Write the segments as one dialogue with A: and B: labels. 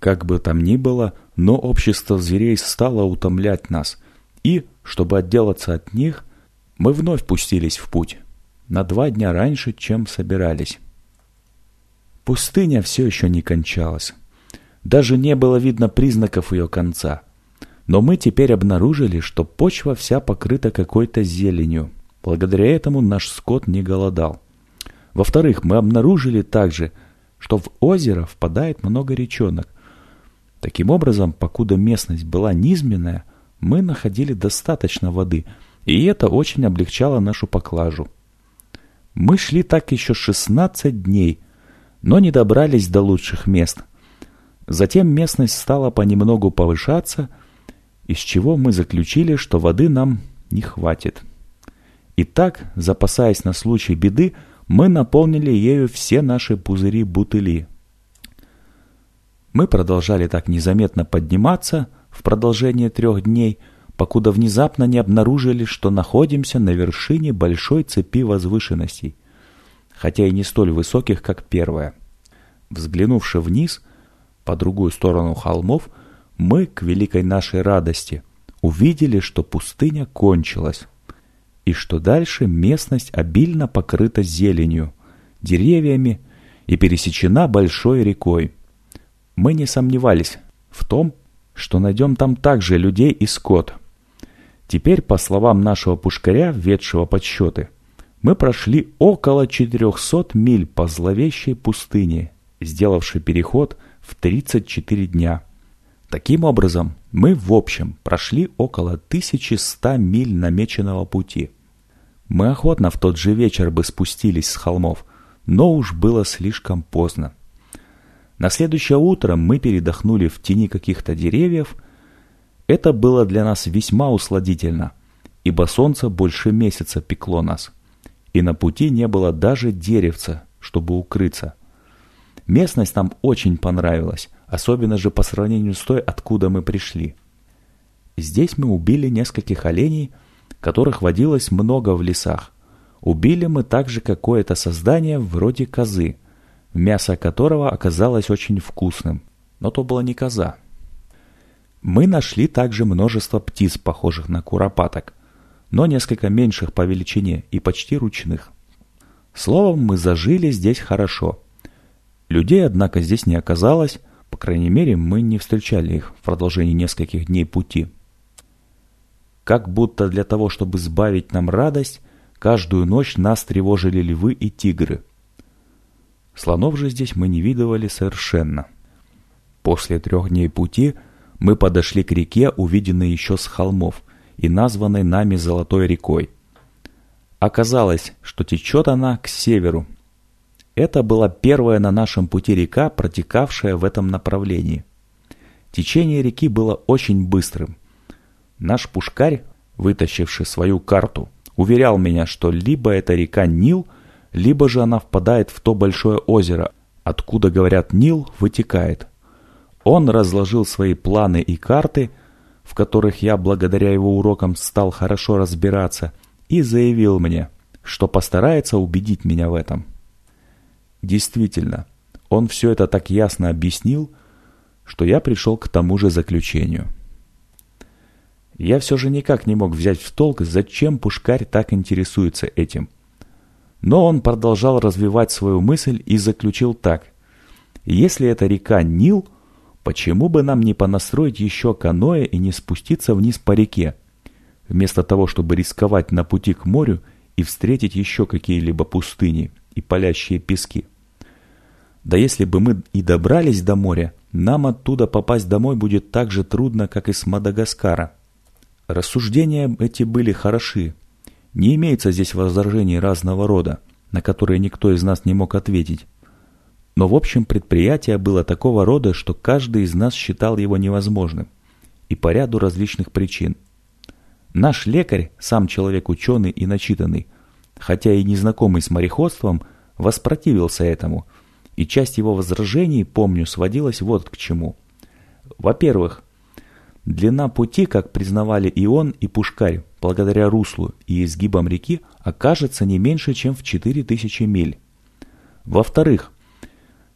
A: Как бы там ни было, но общество зверей стало утомлять нас, и, чтобы отделаться от них, мы вновь пустились в путь, на два дня раньше, чем собирались. Пустыня все еще не кончалась. Даже не было видно признаков ее конца. Но мы теперь обнаружили, что почва вся покрыта какой-то зеленью. Благодаря этому наш скот не голодал. Во-вторых, мы обнаружили также, что в озеро впадает много речонок. Таким образом, покуда местность была низменная, мы находили достаточно воды, и это очень облегчало нашу поклажу. Мы шли так еще 16 дней, но не добрались до лучших мест. Затем местность стала понемногу повышаться, из чего мы заключили, что воды нам не хватит. Итак, запасаясь на случай беды, мы наполнили ею все наши пузыри-бутыли. Мы продолжали так незаметно подниматься в продолжение трех дней, покуда внезапно не обнаружили, что находимся на вершине большой цепи возвышенностей, хотя и не столь высоких, как первая. Взглянувши вниз, по другую сторону холмов, мы, к великой нашей радости, увидели, что пустыня кончилась, и что дальше местность обильно покрыта зеленью, деревьями и пересечена большой рекой. Мы не сомневались в том, что найдем там также людей и скот. Теперь, по словам нашего пушкаря, ведшего подсчеты, мы прошли около 400 миль по зловещей пустыне, сделавшей переход в 34 дня. Таким образом, мы в общем прошли около 1100 миль намеченного пути. Мы охотно в тот же вечер бы спустились с холмов, но уж было слишком поздно. На следующее утро мы передохнули в тени каких-то деревьев. Это было для нас весьма усладительно, ибо солнце больше месяца пекло нас, и на пути не было даже деревца, чтобы укрыться. Местность нам очень понравилась, особенно же по сравнению с той, откуда мы пришли. Здесь мы убили нескольких оленей, которых водилось много в лесах. Убили мы также какое-то создание вроде козы, мясо которого оказалось очень вкусным, но то была не коза. Мы нашли также множество птиц, похожих на куропаток, но несколько меньших по величине и почти ручных. Словом, мы зажили здесь хорошо – Людей, однако, здесь не оказалось, по крайней мере, мы не встречали их в продолжении нескольких дней пути. Как будто для того, чтобы сбавить нам радость, каждую ночь нас тревожили львы и тигры. Слонов же здесь мы не видывали совершенно. После трех дней пути мы подошли к реке, увиденной еще с холмов, и названной нами Золотой рекой. Оказалось, что течет она к северу, это была первая на нашем пути река, протекавшая в этом направлении. Течение реки было очень быстрым. Наш пушкарь, вытащивший свою карту, уверял меня, что либо это река Нил, либо же она впадает в то большое озеро, откуда, говорят, Нил вытекает. Он разложил свои планы и карты, в которых я благодаря его урокам стал хорошо разбираться, и заявил мне, что постарается убедить меня в этом. Действительно, он все это так ясно объяснил, что я пришел к тому же заключению. Я все же никак не мог взять в толк, зачем Пушкарь так интересуется этим. Но он продолжал развивать свою мысль и заключил так. Если это река Нил, почему бы нам не понастроить еще каноэ и не спуститься вниз по реке, вместо того, чтобы рисковать на пути к морю и встретить еще какие-либо пустыни и палящие пески? Да если бы мы и добрались до моря, нам оттуда попасть домой будет так же трудно, как и с Мадагаскара. Рассуждения эти были хороши. Не имеется здесь возражений разного рода, на которые никто из нас не мог ответить. Но в общем предприятие было такого рода, что каждый из нас считал его невозможным. И по ряду различных причин. Наш лекарь, сам человек ученый и начитанный, хотя и незнакомый с мореходством, воспротивился этому – и часть его возражений, помню, сводилась вот к чему. Во-первых, длина пути, как признавали и он, и Пушкарь, благодаря руслу и изгибам реки, окажется не меньше, чем в 4000 миль. Во-вторых,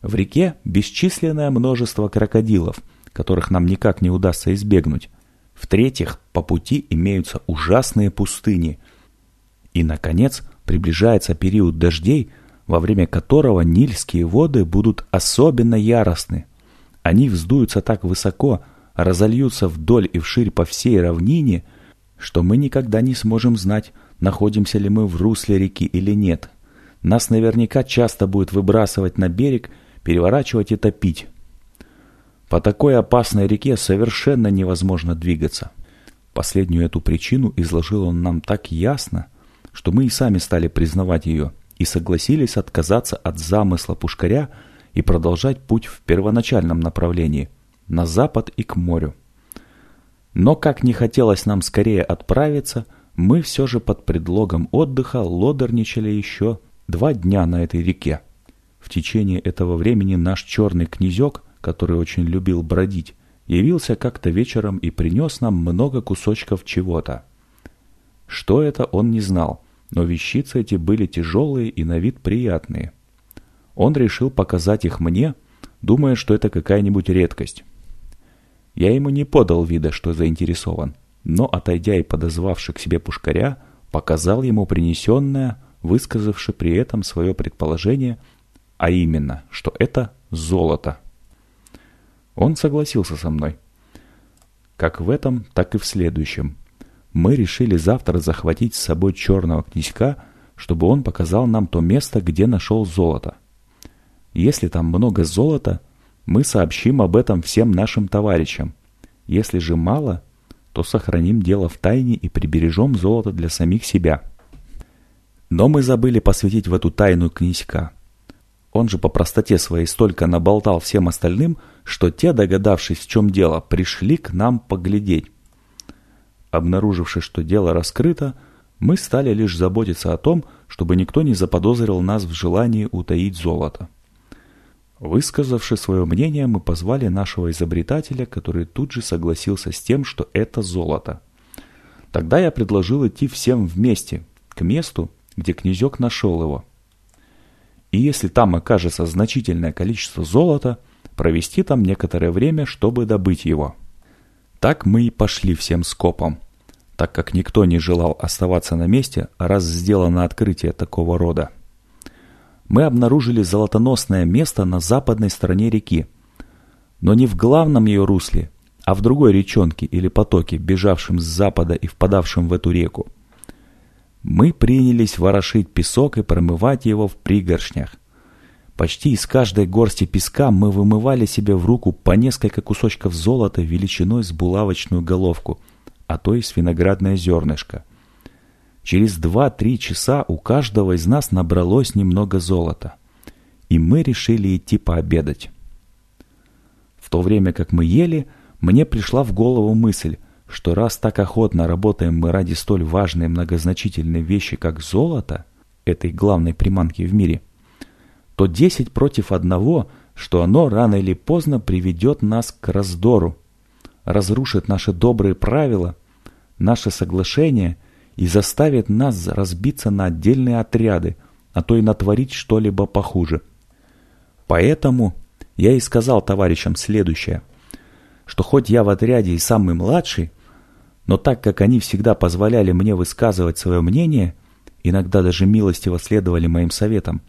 A: В реке бесчисленное множество крокодилов, которых нам никак не удастся избегнуть. В-третьих, по пути имеются ужасные пустыни. И, наконец, приближается период дождей, во время которого нильские воды будут особенно яростны. Они вздуются так высоко, разольются вдоль и вширь по всей равнине, что мы никогда не сможем знать, находимся ли мы в русле реки или нет. Нас наверняка часто будет выбрасывать на берег – переворачивать и топить. По такой опасной реке совершенно невозможно двигаться. Последнюю эту причину изложил он нам так ясно, что мы и сами стали признавать ее и согласились отказаться от замысла пушкаря и продолжать путь в первоначальном направлении, на запад и к морю. Но как не хотелось нам скорее отправиться, мы все же под предлогом отдыха лодерничали еще два дня на этой реке. В течение этого времени наш черный князек, который очень любил бродить, явился как-то вечером и принес нам много кусочков чего-то. Что это, он не знал, но вещицы эти были тяжелые и на вид приятные. Он решил показать их мне, думая, что это какая-нибудь редкость. Я ему не подал вида, что заинтересован, но, отойдя и подозвавши к себе пушкаря, показал ему принесенное, высказавши при этом свое предположение – а именно, что это золото. Он согласился со мной. Как в этом, так и в следующем. Мы решили завтра захватить с собой черного князька, чтобы он показал нам то место, где нашел золото. Если там много золота, мы сообщим об этом всем нашим товарищам. Если же мало, то сохраним дело в тайне и прибережем золото для самих себя. Но мы забыли посвятить в эту тайну князька. Он же по простоте своей столько наболтал всем остальным, что те, догадавшись, в чем дело, пришли к нам поглядеть. Обнаруживши, что дело раскрыто, мы стали лишь заботиться о том, чтобы никто не заподозрил нас в желании утаить золото. Высказавши свое мнение, мы позвали нашего изобретателя, который тут же согласился с тем, что это золото. Тогда я предложил идти всем вместе, к месту, где князек нашел его – и если там окажется значительное количество золота, провести там некоторое время, чтобы добыть его. Так мы и пошли всем скопом, так как никто не желал оставаться на месте, раз сделано открытие такого рода. Мы обнаружили золотоносное место на западной стороне реки, но не в главном ее русле, а в другой речонке или потоке, бежавшем с запада и впадавшем в эту реку. Мы принялись ворошить песок и промывать его в пригоршнях. Почти из каждой горсти песка мы вымывали себе в руку по несколько кусочков золота величиной с булавочную головку, а то и с виноградное зернышко. Через два-три часа у каждого из нас набралось немного золота, и мы решили идти пообедать. В то время как мы ели, мне пришла в голову мысль, что раз так охотно работаем мы ради столь важной и многозначительной вещи, как золото, этой главной приманки в мире, то десять против одного, что оно рано или поздно приведет нас к раздору, разрушит наши добрые правила, наши соглашения и заставит нас разбиться на отдельные отряды, а то и натворить что-либо похуже. Поэтому я и сказал товарищам следующее, что хоть я в отряде и самый младший, но так как они всегда позволяли мне высказывать свое мнение, иногда даже милостиво следовали моим советам,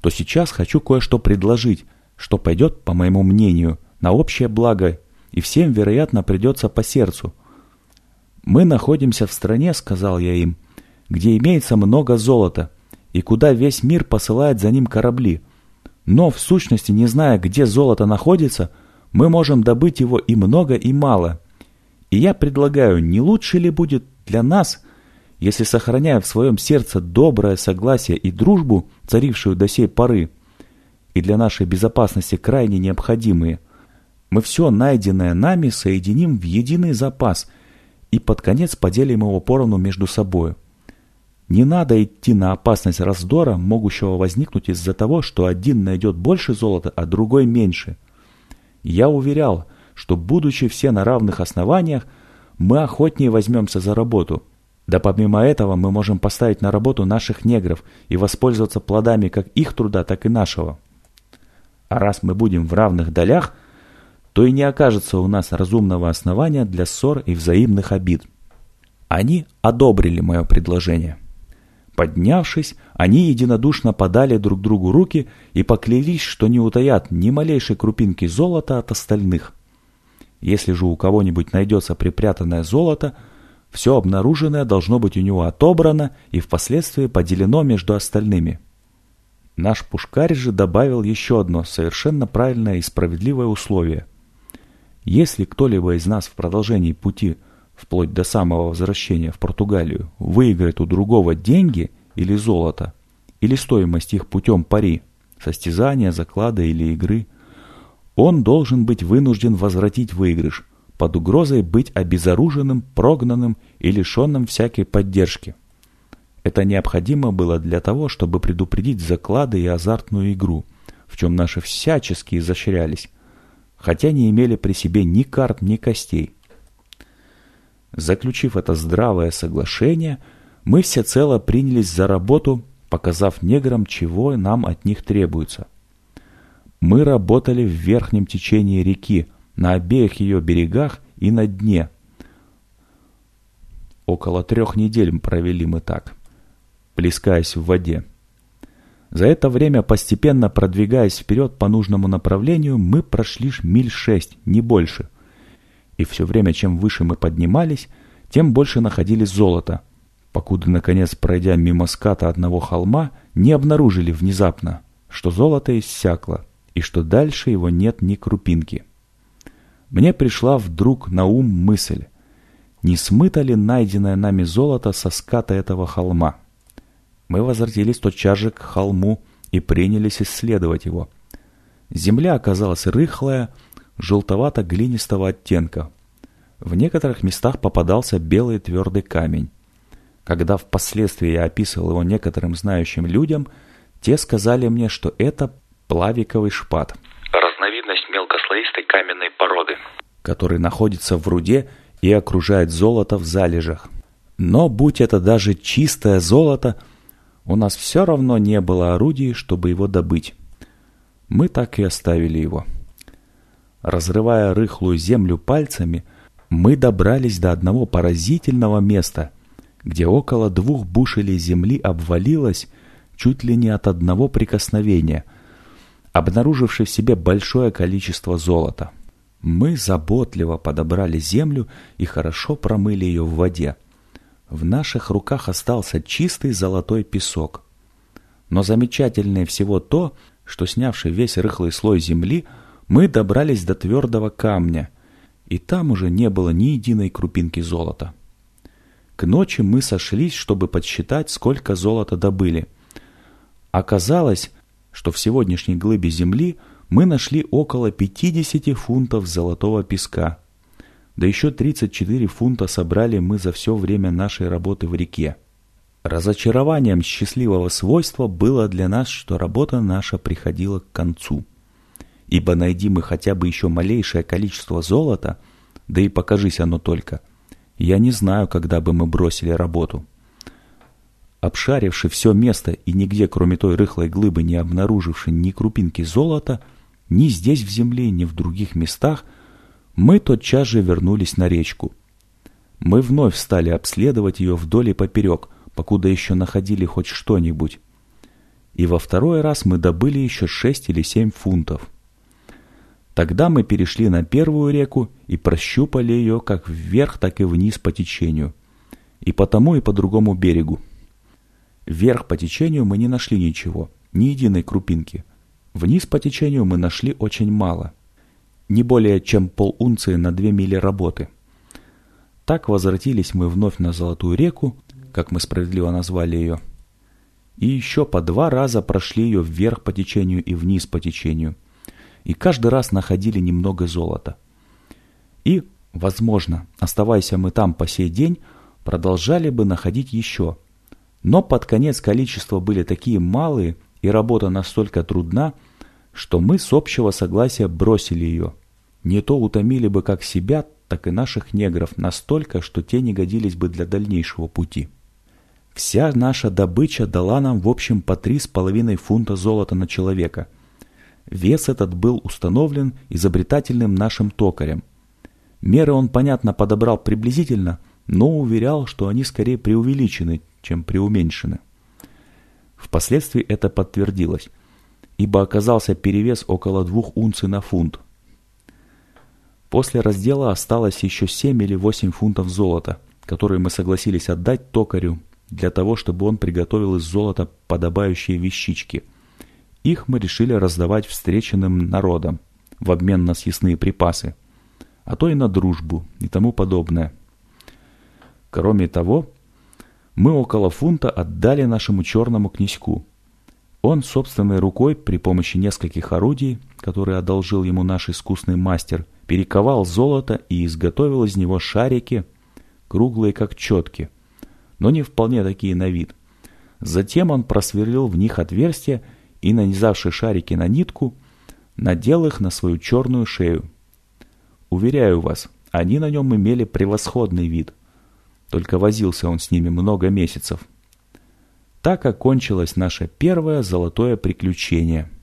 A: то сейчас хочу кое-что предложить, что пойдет, по моему мнению, на общее благо и всем, вероятно, придется по сердцу. «Мы находимся в стране, — сказал я им, — где имеется много золота, и куда весь мир посылает за ним корабли. Но, в сущности, не зная, где золото находится, мы можем добыть его и много, и мало. И я предлагаю, не лучше ли будет для нас, если, сохраняя в своем сердце доброе согласие и дружбу, царившую до сей поры, и для нашей безопасности крайне необходимые, мы все найденное нами соединим в единый запас и под конец поделим его поровну между собой. Не надо идти на опасность раздора, могущего возникнуть из-за того, что один найдет больше золота, а другой меньше. Я уверял, что, будучи все на равных основаниях, мы охотнее возьмемся за работу. Да помимо этого мы можем поставить на работу наших негров и воспользоваться плодами как их труда, так и нашего. А раз мы будем в равных долях, то и не окажется у нас разумного основания для ссор и взаимных обид. Они одобрили мое предложение. Поднявшись, они единодушно подали друг другу руки и поклялись, что не утаят ни малейшей крупинки золота от остальных. Если же у кого-нибудь найдется припрятанное золото, все обнаруженное должно быть у него отобрано и впоследствии поделено между остальными. Наш пушкарь же добавил еще одно совершенно правильное и справедливое условие. Если кто-либо из нас в продолжении пути – вплоть до самого возвращения в Португалию, выиграет у другого деньги или золото, или стоимость их путем пари, состязания, заклада или игры, он должен быть вынужден возвратить выигрыш, под угрозой быть обезоруженным, прогнанным и лишенным всякой поддержки. Это необходимо было для того, чтобы предупредить заклады и азартную игру, в чем наши всячески изощрялись, хотя не имели при себе ни карт, ни костей. Заключив это здравое соглашение, мы всецело принялись за работу, показав неграм, чего нам от них требуется. Мы работали в верхнем течении реки, на обеих ее берегах и на дне. Около трех недель провели мы так, плескаясь в воде. За это время, постепенно продвигаясь вперед по нужному направлению, мы прошли миль шесть, не больше – и все время, чем выше мы поднимались, тем больше находили золото, покуда, наконец, пройдя мимо ската одного холма, не обнаружили внезапно, что золото иссякло, и что дальше его нет ни крупинки. Мне пришла вдруг на ум мысль, не смыто ли найденное нами золото со ската этого холма. Мы возвратились тотчас же к холму и принялись исследовать его. Земля оказалась рыхлая, желтовато-глинистого оттенка. В некоторых местах попадался белый твердый камень. Когда впоследствии я описывал его некоторым знающим людям, те сказали мне, что это плавиковый шпат.
B: Разновидность мелкослоистой каменной породы.
A: Который находится в руде и окружает золото в залежах. Но будь это даже чистое золото, у нас все равно не было орудий, чтобы его добыть. Мы так и оставили его. Разрывая рыхлую землю пальцами, мы добрались до одного поразительного места, где около двух бушелей земли обвалилось чуть ли не от одного прикосновения, обнаруживший в себе большое количество золота. Мы заботливо подобрали землю и хорошо промыли ее в воде. В наших руках остался чистый золотой песок. Но замечательнее всего то, что, снявший весь рыхлый слой земли, мы добрались до твердого камня, и там уже не было ни единой крупинки золота. К ночи мы сошлись, чтобы подсчитать, сколько золота добыли. Оказалось, что в сегодняшней глыбе земли мы нашли около 50 фунтов золотого песка. Да еще 34 фунта собрали мы за все время нашей работы в реке. Разочарованием счастливого свойства было для нас, что работа наша приходила к концу ибо найди мы хотя бы еще малейшее количество золота, да и покажись оно только, я не знаю, когда бы мы бросили работу. Обшаривши все место и нигде, кроме той рыхлой глыбы, не обнаруживши ни крупинки золота, ни здесь в земле, ни в других местах, мы тотчас же вернулись на речку. Мы вновь стали обследовать ее вдоль и поперек, покуда еще находили хоть что-нибудь. И во второй раз мы добыли еще шесть или семь фунтов. Тогда мы перешли на первую реку и прощупали ее как вверх, так и вниз по течению. И по тому, и по другому берегу. Вверх по течению мы не нашли ничего, ни единой крупинки. Вниз по течению мы нашли очень мало. Не более чем полунции на две мили работы. Так возвратились мы вновь на Золотую реку, как мы справедливо назвали ее, и еще по два раза прошли ее вверх по течению и вниз по течению – и каждый раз находили немного золота. И, возможно, оставаясь мы там по сей день, продолжали бы находить еще. Но под конец количества были такие малые и работа настолько трудна, что мы с общего согласия бросили ее. Не то утомили бы как себя, так и наших негров настолько, что те не годились бы для дальнейшего пути. Вся наша добыча дала нам в общем по три с половиной фунта золота на человека – Вес этот был установлен изобретательным нашим токарем. Меры он, понятно, подобрал приблизительно, но уверял, что они скорее преувеличены, чем преуменьшены. Впоследствии это подтвердилось, ибо оказался перевес около двух унций на фунт. После раздела осталось еще 7 или 8 фунтов золота, которые мы согласились отдать токарю для того, чтобы он приготовил из золота подобающие вещички. Их мы решили раздавать встреченным народам в обмен на съестные припасы, а то и на дружбу и тому подобное. Кроме того, мы около фунта отдали нашему черному князьку. Он собственной рукой при помощи нескольких орудий, которые одолжил ему наш искусный мастер, перековал золото и изготовил из него шарики, круглые как четки, но не вполне такие на вид. Затем он просверлил в них отверстия и, нанизавши шарики на нитку, надел их на свою черную шею. Уверяю вас, они на нем имели превосходный вид. Только возился он с ними много месяцев. Так окончилось наше первое золотое приключение –